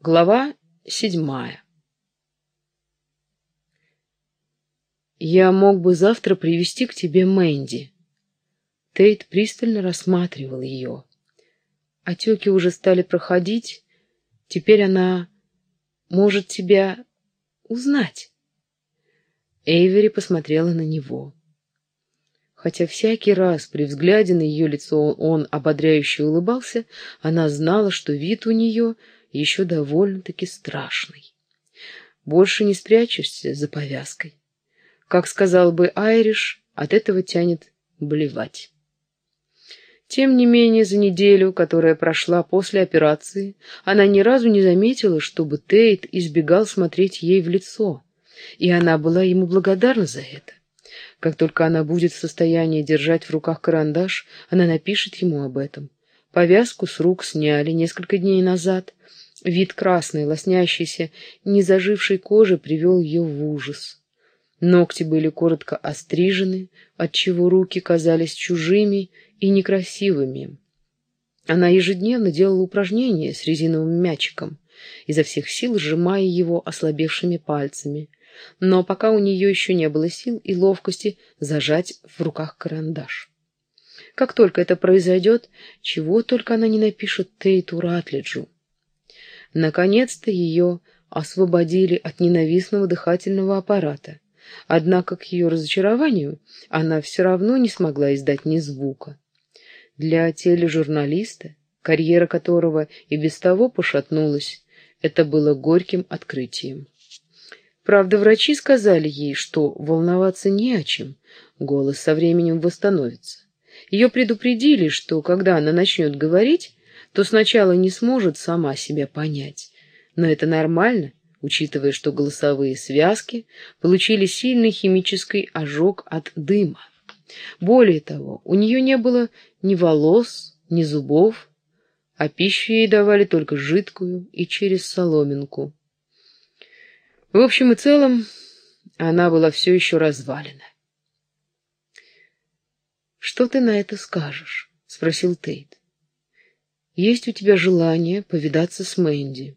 Глава седьмая «Я мог бы завтра привести к тебе Мэнди». Тейт пристально рассматривал ее. Отеки уже стали проходить, теперь она может тебя узнать. Эйвери посмотрела на него. Хотя всякий раз при взгляде на ее лицо он ободряюще улыбался, она знала, что вид у нее — еще довольно-таки страшный. Больше не спрячешься за повязкой. Как сказал бы Айриш, от этого тянет блевать. Тем не менее, за неделю, которая прошла после операции, она ни разу не заметила, чтобы Тейт избегал смотреть ей в лицо, и она была ему благодарна за это. Как только она будет в состоянии держать в руках карандаш, она напишет ему об этом. Повязку с рук сняли несколько дней назад, Вид красной, лоснящейся, незажившей кожи привел ее в ужас. Ногти были коротко острижены, отчего руки казались чужими и некрасивыми. Она ежедневно делала упражнения с резиновым мячиком, изо всех сил сжимая его ослабевшими пальцами. Но пока у нее еще не было сил и ловкости зажать в руках карандаш. Как только это произойдет, чего только она не напишет Тейту Ратлиджу. Наконец-то ее освободили от ненавистного дыхательного аппарата. Однако, к ее разочарованию, она все равно не смогла издать ни звука. Для тележурналиста, карьера которого и без того пошатнулась, это было горьким открытием. Правда, врачи сказали ей, что волноваться не о чем, голос со временем восстановится. Ее предупредили, что когда она начнет говорить, то сначала не сможет сама себя понять. Но это нормально, учитывая, что голосовые связки получили сильный химический ожог от дыма. Более того, у нее не было ни волос, ни зубов, а пищу ей давали только жидкую и через соломинку. В общем и целом, она была все еще развалена. «Что ты на это скажешь?» — спросил Тейт. Есть у тебя желание повидаться с Мэнди?»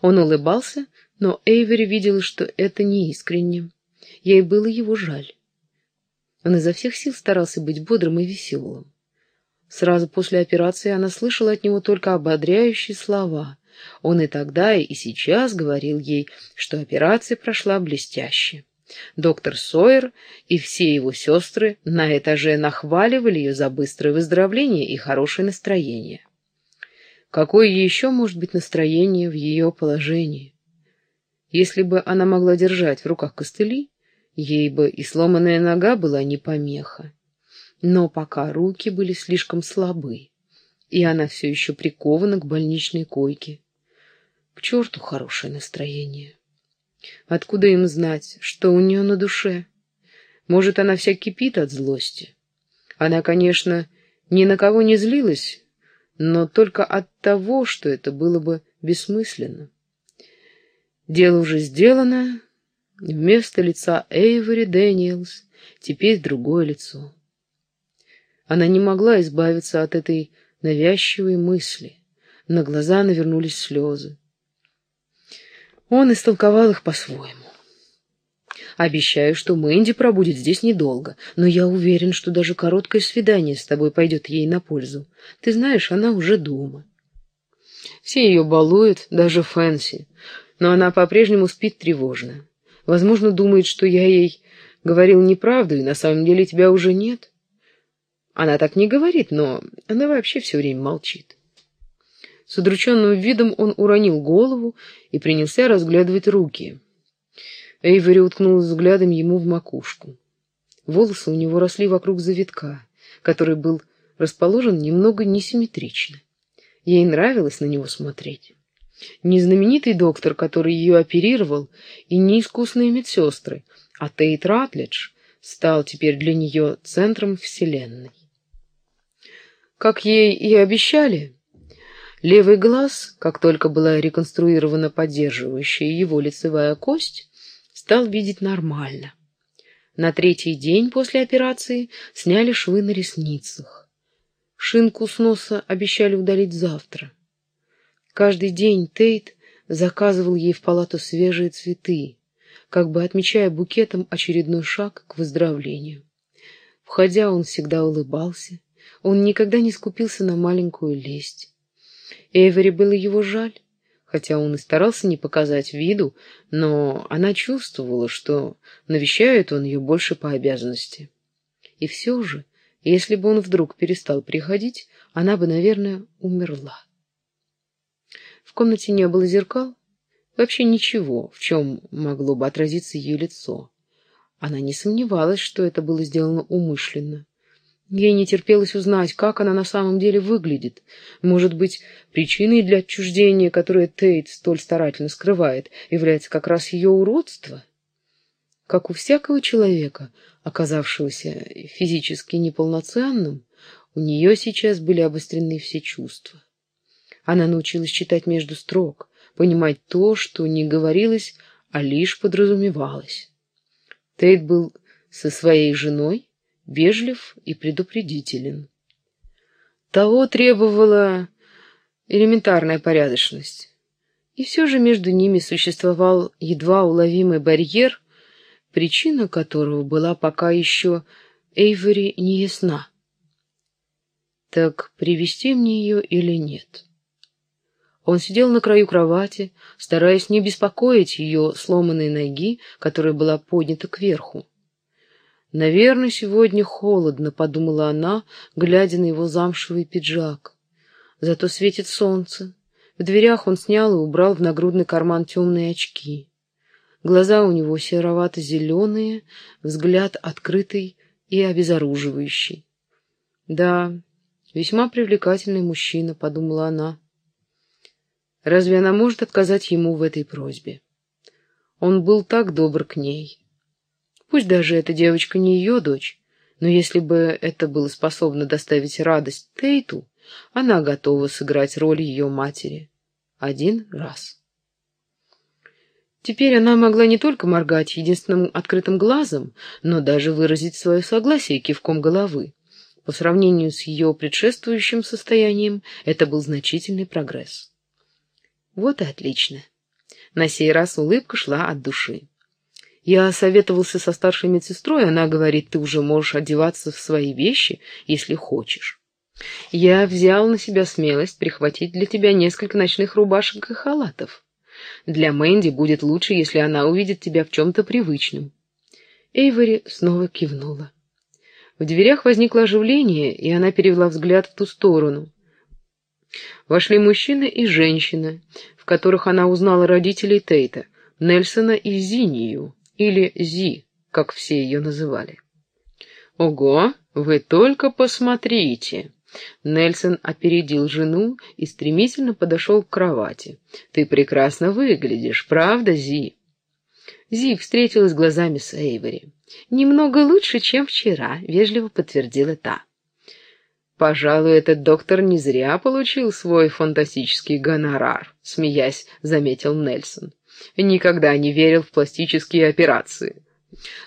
Он улыбался, но Эйвери видела, что это не искренне. Ей было его жаль. Он изо всех сил старался быть бодрым и веселым. Сразу после операции она слышала от него только ободряющие слова. Он и тогда, и сейчас говорил ей, что операция прошла блестяще. Доктор Сойер и все его сестры на этаже нахваливали ее за быстрое выздоровление и хорошее настроение. Какое еще может быть настроение в ее положении? Если бы она могла держать в руках костыли, ей бы и сломанная нога была не помеха. Но пока руки были слишком слабы, и она все еще прикована к больничной койке. К черту хорошее настроение. Откуда им знать, что у нее на душе? Может, она вся кипит от злости. Она, конечно, ни на кого не злилась, но только от того, что это было бы бессмысленно. Дело уже сделано. Вместо лица Эйвори Дэниелс теперь другое лицо. Она не могла избавиться от этой навязчивой мысли. На глаза навернулись слезы. Он истолковал их по-своему. Обещаю, что Мэнди пробудет здесь недолго, но я уверен, что даже короткое свидание с тобой пойдет ей на пользу. Ты знаешь, она уже дома. Все ее балуют, даже Фэнси, но она по-прежнему спит тревожно. Возможно, думает, что я ей говорил неправду, и на самом деле тебя уже нет. Она так не говорит, но она вообще все время молчит. С удрученным видом он уронил голову и принялся разглядывать руки. Эйвери уткнулась взглядом ему в макушку. Волосы у него росли вокруг завитка, который был расположен немного несимметрично. Ей нравилось на него смотреть. Не знаменитый доктор, который ее оперировал, и не искусные медсестры, а Тейт Ратлидж стал теперь для нее центром вселенной. Как ей и обещали, Левый глаз, как только была реконструирована поддерживающая его лицевая кость, стал видеть нормально. На третий день после операции сняли швы на ресницах. Шинку с носа обещали удалить завтра. Каждый день Тейт заказывал ей в палату свежие цветы, как бы отмечая букетом очередной шаг к выздоровлению. Входя, он всегда улыбался, он никогда не скупился на маленькую лесть. Эйвери было его жаль, хотя он и старался не показать виду, но она чувствовала, что навещает он ее больше по обязанности. И все же, если бы он вдруг перестал приходить, она бы, наверное, умерла. В комнате не было зеркал, вообще ничего, в чем могло бы отразиться ее лицо. Она не сомневалась, что это было сделано умышленно. Ей не терпелось узнать, как она на самом деле выглядит. Может быть, причиной для отчуждения, которое Тейт столь старательно скрывает, является как раз ее уродство? Как у всякого человека, оказавшегося физически неполноценным, у нее сейчас были обострены все чувства. Она научилась читать между строк, понимать то, что не говорилось, а лишь подразумевалось. Тейт был со своей женой, вежлив и предупредителен. Того требовала элементарная порядочность. И все же между ними существовал едва уловимый барьер, причина которого была пока еще Эйвори неясна. Так привести мне ее или нет? Он сидел на краю кровати, стараясь не беспокоить ее сломанной ноги, которая была поднята кверху. «Наверное, сегодня холодно», — подумала она, глядя на его замшевый пиджак. Зато светит солнце. В дверях он снял и убрал в нагрудный карман темные очки. Глаза у него серовато-зеленые, взгляд открытый и обезоруживающий. «Да, весьма привлекательный мужчина», — подумала она. Разве она может отказать ему в этой просьбе? Он был так добр к ней. Пусть даже эта девочка не ее дочь, но если бы это было способно доставить радость Тейту, она готова сыграть роль ее матери. Один раз. Теперь она могла не только моргать единственным открытым глазом, но даже выразить свое согласие кивком головы. По сравнению с ее предшествующим состоянием, это был значительный прогресс. Вот и отлично. На сей раз улыбка шла от души. Я советовался со старшей медсестрой, она говорит, ты уже можешь одеваться в свои вещи, если хочешь. Я взял на себя смелость прихватить для тебя несколько ночных рубашек и халатов. Для Мэнди будет лучше, если она увидит тебя в чем-то привычном. Эйвори снова кивнула. В дверях возникло оживление, и она перевела взгляд в ту сторону. Вошли мужчина и женщина, в которых она узнала родителей Тейта, Нельсона и Зинию или Зи, как все ее называли. «Ого, вы только посмотрите!» Нельсон опередил жену и стремительно подошел к кровати. «Ты прекрасно выглядишь, правда, Зи?» Зи встретилась глазами с Эйвори. «Немного лучше, чем вчера», — вежливо подтвердила та. «Пожалуй, этот доктор не зря получил свой фантастический гонорар», — смеясь, заметил Нельсон никогда не верил в пластические операции.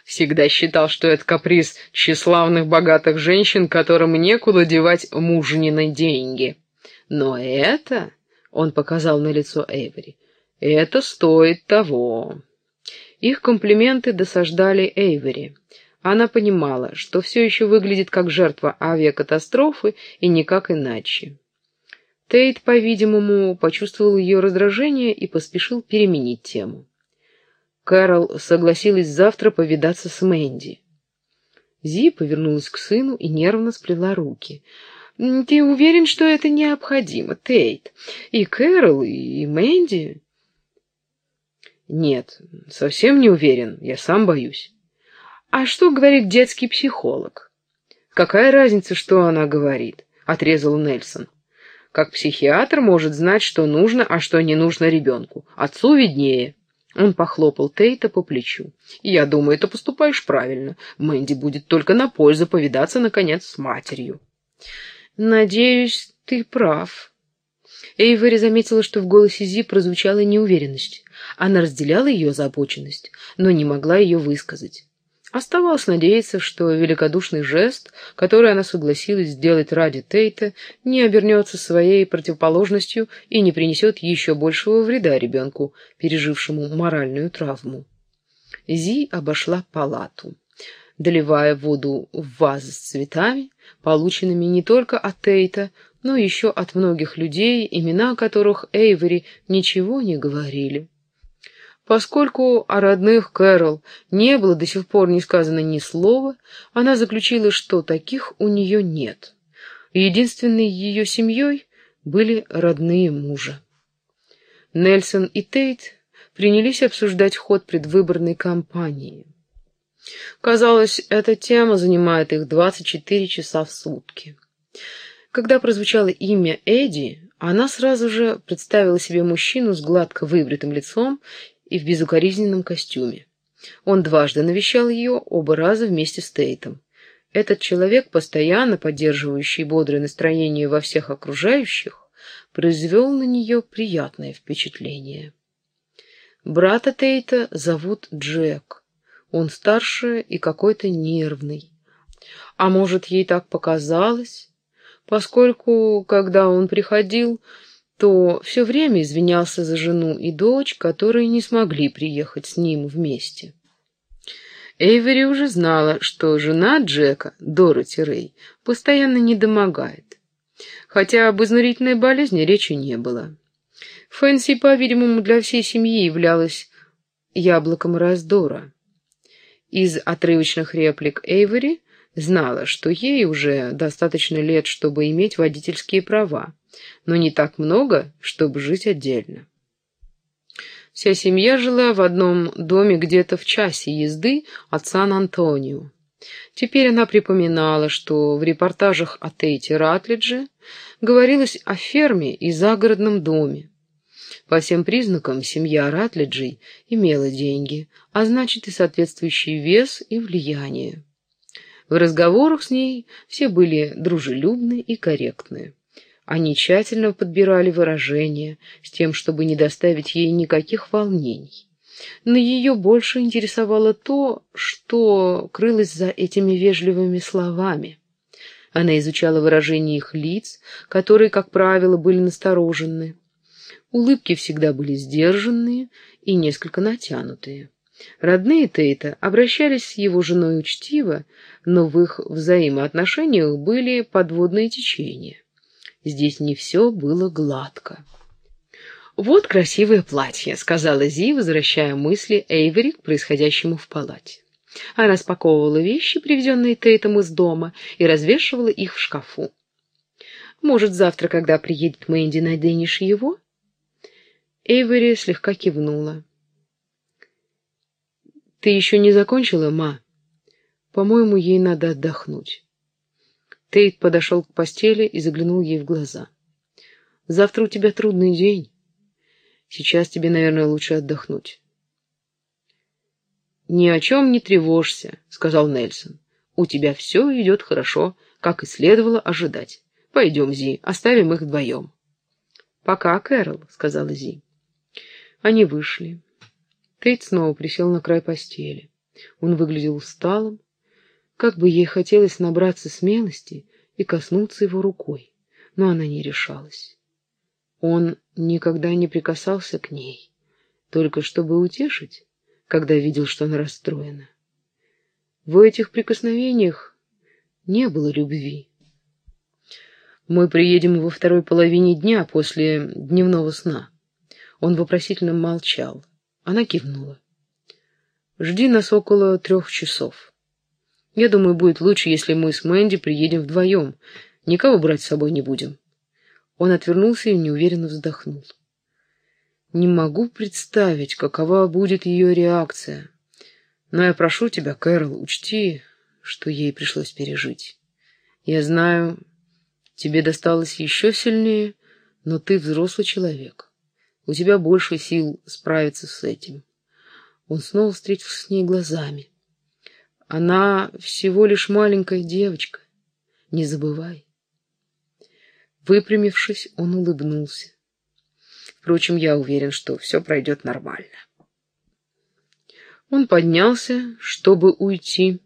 Всегда считал, что это каприз тщеславных богатых женщин, которым некуда девать мужнины деньги. Но это, — он показал на лицо Эйвери, — это стоит того. Их комплименты досаждали Эйвери. Она понимала, что все еще выглядит как жертва авиакатастрофы и никак иначе. Тейт, по-видимому, почувствовал ее раздражение и поспешил переменить тему. Кэрол согласилась завтра повидаться с Мэнди. Зи повернулась к сыну и нервно сплела руки. «Ты уверен, что это необходимо, Тейт? И Кэрол, и Мэнди?» «Нет, совсем не уверен, я сам боюсь». «А что говорит детский психолог?» «Какая разница, что она говорит?» — отрезал Нельсон. Как психиатр может знать, что нужно, а что не нужно ребенку. Отцу виднее. Он похлопал Тейта по плечу. «Я думаю, ты поступаешь правильно. Мэнди будет только на пользу повидаться, наконец, с матерью». «Надеюсь, ты прав». Эйвери заметила, что в голосе Зи прозвучала неуверенность. Она разделяла ее озабоченность, но не могла ее высказать. Оставалось надеяться, что великодушный жест, который она согласилась сделать ради Тейта, не обернется своей противоположностью и не принесет еще большего вреда ребенку, пережившему моральную травму. Зи обошла палату, доливая воду в вазы с цветами, полученными не только от Тейта, но еще от многих людей, имена которых Эйвери ничего не говорили. Поскольку о родных Кэрол не было до сих пор не сказано ни слова, она заключила, что таких у нее нет. Единственной ее семьей были родные мужа. Нельсон и Тейт принялись обсуждать ход предвыборной кампании. Казалось, эта тема занимает их 24 часа в сутки. Когда прозвучало имя Эдди, она сразу же представила себе мужчину с гладко выбритым лицом и в безукоризненном костюме. Он дважды навещал ее, оба раза вместе с Тейтом. Этот человек, постоянно поддерживающий бодрое настроение во всех окружающих, произвел на нее приятное впечатление. Брата Тейта зовут Джек. Он старше и какой-то нервный. А может, ей так показалось, поскольку, когда он приходил, то все время извинялся за жену и дочь, которые не смогли приехать с ним вместе. Эйвери уже знала, что жена Джека, Дороти Рэй, постоянно недомогает, хотя об изнурительной болезни речи не было. Фэнси, по-видимому, для всей семьи являлась яблоком раздора. Из отрывочных реплик Эйвери знала, что ей уже достаточно лет, чтобы иметь водительские права, но не так много, чтобы жить отдельно. Вся семья жила в одном доме где-то в часе езды от Сан-Антонио. Теперь она припоминала, что в репортажах о Тейте Ратлидже говорилось о ферме и загородном доме. По всем признакам семья Ратлиджей имела деньги, а значит и соответствующий вес и влияние. В разговорах с ней все были дружелюбны и корректны. Они тщательно подбирали выражения с тем, чтобы не доставить ей никаких волнений. Но ее больше интересовало то, что крылось за этими вежливыми словами. Она изучала выражения их лиц, которые, как правило, были настороженны. Улыбки всегда были сдержанные и несколько натянутые. Родные Тейта обращались с его женой учтиво, но в их взаимоотношениях были подводные течения. Здесь не все было гладко. «Вот красивое платье», — сказала Зи, возвращая мысли Эйвери к происходящему в палате. Она распаковывала вещи, привезенные Тейтом из дома, и развешивала их в шкафу. «Может, завтра, когда приедет Мэнди, наденешь его?» Эйвери слегка кивнула. «Ты еще не закончила, ма? По-моему, ей надо отдохнуть». Тейт подошел к постели и заглянул ей в глаза. «Завтра у тебя трудный день. Сейчас тебе, наверное, лучше отдохнуть». «Ни о чем не тревожься», — сказал Нельсон. «У тебя все идет хорошо, как и следовало ожидать. Пойдем, Зи, оставим их вдвоем». «Пока, Кэрол», — сказала Зи. Они вышли. Тейт снова присел на край постели. Он выглядел усталым, как бы ей хотелось набраться смелости и коснуться его рукой, но она не решалась. Он никогда не прикасался к ней, только чтобы утешить, когда видел, что она расстроена. В этих прикосновениях не было любви. Мы приедем во второй половине дня после дневного сна. Он вопросительно молчал. Она кивнула. Жди нас около трех часов. Я думаю, будет лучше, если мы с Мэнди приедем вдвоем. Никого брать с собой не будем. Он отвернулся и неуверенно вздохнул. Не могу представить, какова будет ее реакция. Но я прошу тебя, Кэрол, учти, что ей пришлось пережить. Я знаю, тебе досталось еще сильнее, но ты взрослый человек. У тебя больше сил справиться с этим. Он снова встретился с ней глазами. Она всего лишь маленькая девочка. Не забывай. Выпрямившись, он улыбнулся. Впрочем, я уверен, что все пройдет нормально. Он поднялся, чтобы уйти.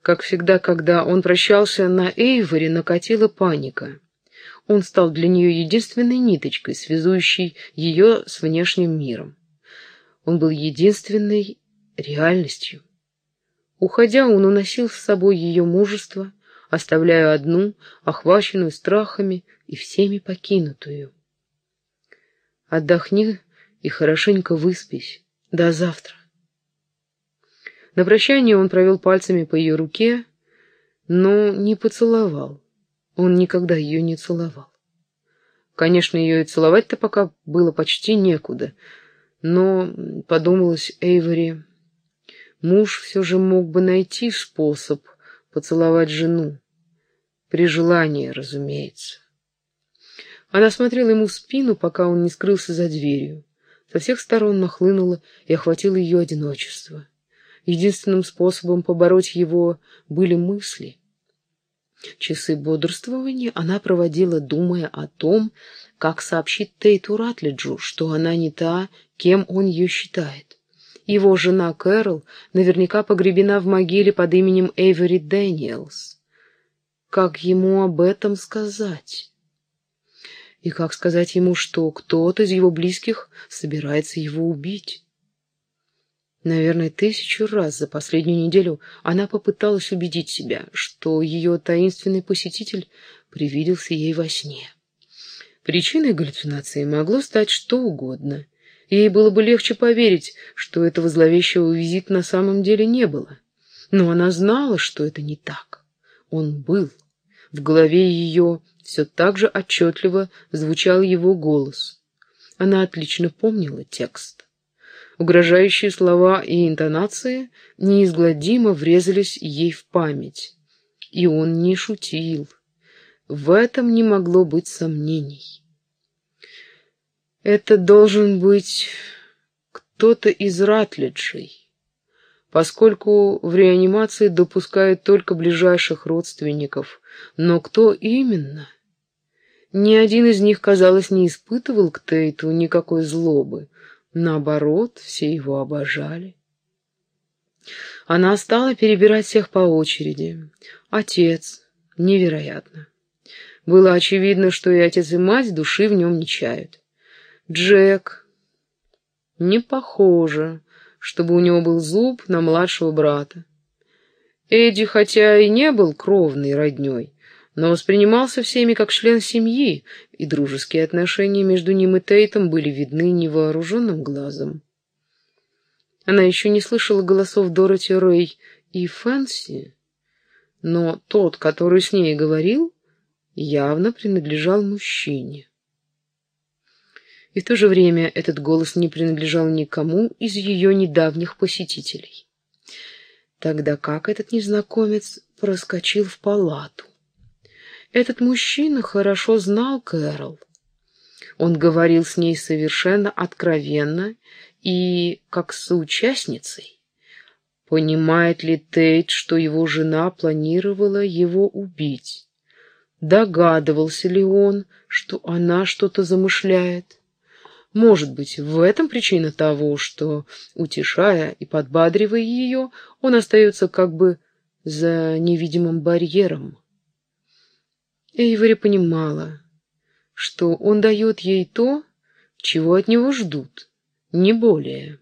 Как всегда, когда он прощался на Эйвори, накатила паника. Он стал для нее единственной ниточкой, связующей ее с внешним миром. Он был единственной реальностью. Уходя, он уносил с собой ее мужество, оставляя одну, охваченную страхами и всеми покинутую. Отдохни и хорошенько выспись. До завтра. На прощание он провел пальцами по ее руке, но не поцеловал. Он никогда ее не целовал. Конечно, ее и целовать-то пока было почти некуда, но, подумалось Эйвори, муж все же мог бы найти способ поцеловать жену. При желании, разумеется. Она смотрела ему в спину, пока он не скрылся за дверью. Со всех сторон нахлынуло и охватило ее одиночество. Единственным способом побороть его были мысли. Часы бодрствования она проводила, думая о том, как сообщить Тейту Ратлиджу, что она не та, кем он ее считает. Его жена Кэрол наверняка погребена в могиле под именем Эйвери Дэниелс. Как ему об этом сказать? И как сказать ему, что кто-то из его близких собирается его убить? Наверное, тысячу раз за последнюю неделю она попыталась убедить себя, что ее таинственный посетитель привиделся ей во сне. Причиной галлюцинации могло стать что угодно. Ей было бы легче поверить, что этого зловещего визита на самом деле не было. Но она знала, что это не так. Он был. В голове ее все так же отчетливо звучал его голос. Она отлично помнила текст. Угрожающие слова и интонации неизгладимо врезались ей в память. И он не шутил. В этом не могло быть сомнений. Это должен быть кто-то из Ратлиджей, поскольку в реанимации допускают только ближайших родственников. Но кто именно? Ни один из них, казалось, не испытывал к Тейту никакой злобы. Наоборот, все его обожали. Она стала перебирать всех по очереди. Отец. Невероятно. Было очевидно, что и отец, и мать души в нем не чают. Джек. Не похоже, чтобы у него был зуб на младшего брата. Эдди, хотя и не был кровной родней, но воспринимался всеми как член семьи, и дружеские отношения между ним и Тейтом были видны невооруженным глазом. Она еще не слышала голосов Дороти Рэй и Фэнси, но тот, который с ней говорил, явно принадлежал мужчине. И в то же время этот голос не принадлежал никому из ее недавних посетителей. Тогда как этот незнакомец проскочил в палату? Этот мужчина хорошо знал Кэрол. Он говорил с ней совершенно откровенно и как соучастницей. Понимает ли Тейт, что его жена планировала его убить? Догадывался ли он, что она что-то замышляет? Может быть, в этом причина того, что, утешая и подбадривая ее, он остается как бы за невидимым барьером. Эйвори понимала, что он дает ей то, чего от него ждут, не более.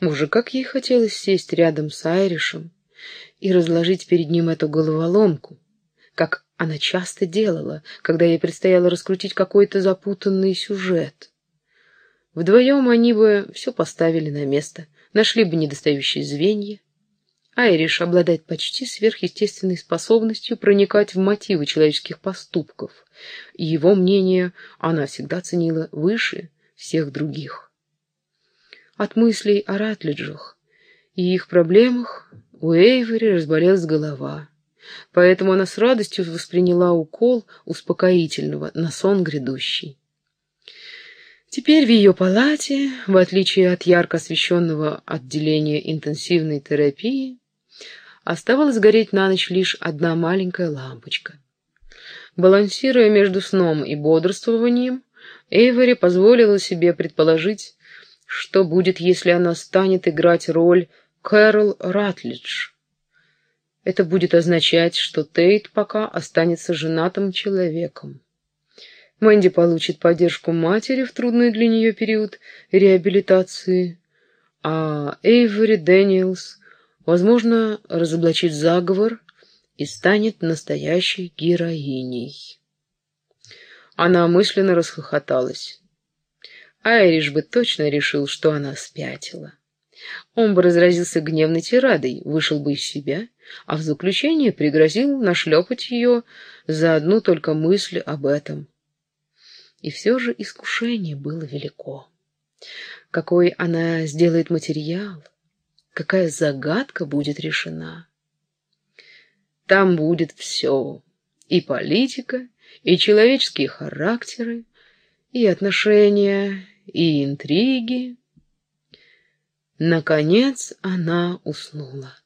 Боже, как ей хотелось сесть рядом с Айришем и разложить перед ним эту головоломку, как она часто делала, когда ей предстояло раскрутить какой-то запутанный сюжет. Вдвоем они бы все поставили на место, нашли бы недостающие звенья, Айриш обладает почти сверхъестественной способностью проникать в мотивы человеческих поступков, и его мнение она всегда ценила выше всех других. От мыслей о Ратлиджах и их проблемах у Эйвери разболелась голова, поэтому она с радостью восприняла укол успокоительного на сон грядущий. Теперь в ее палате, в отличие от ярко освещенного отделения интенсивной терапии, Оставалась гореть на ночь лишь одна маленькая лампочка. Балансируя между сном и бодрствованием, Эйвори позволила себе предположить, Что будет, если она станет играть роль Кэрол Ратлидж? Это будет означать, что Тейт пока останется женатым человеком. Мэнди получит поддержку матери в трудный для нее период реабилитации, а Эйвори Дэниелс, возможно, разоблачит заговор и станет настоящей героиней. Она мысленно расхохоталась. Айриш бы точно решил, что она спятила. Он бы разразился гневной тирадой, вышел бы из себя, а в заключение пригрозил нашлепать ее за одну только мысль об этом. И все же искушение было велико. Какой она сделает материал, какая загадка будет решена. Там будет все, и политика, и человеческие характеры, и отношения, и интриги. Наконец она уснула.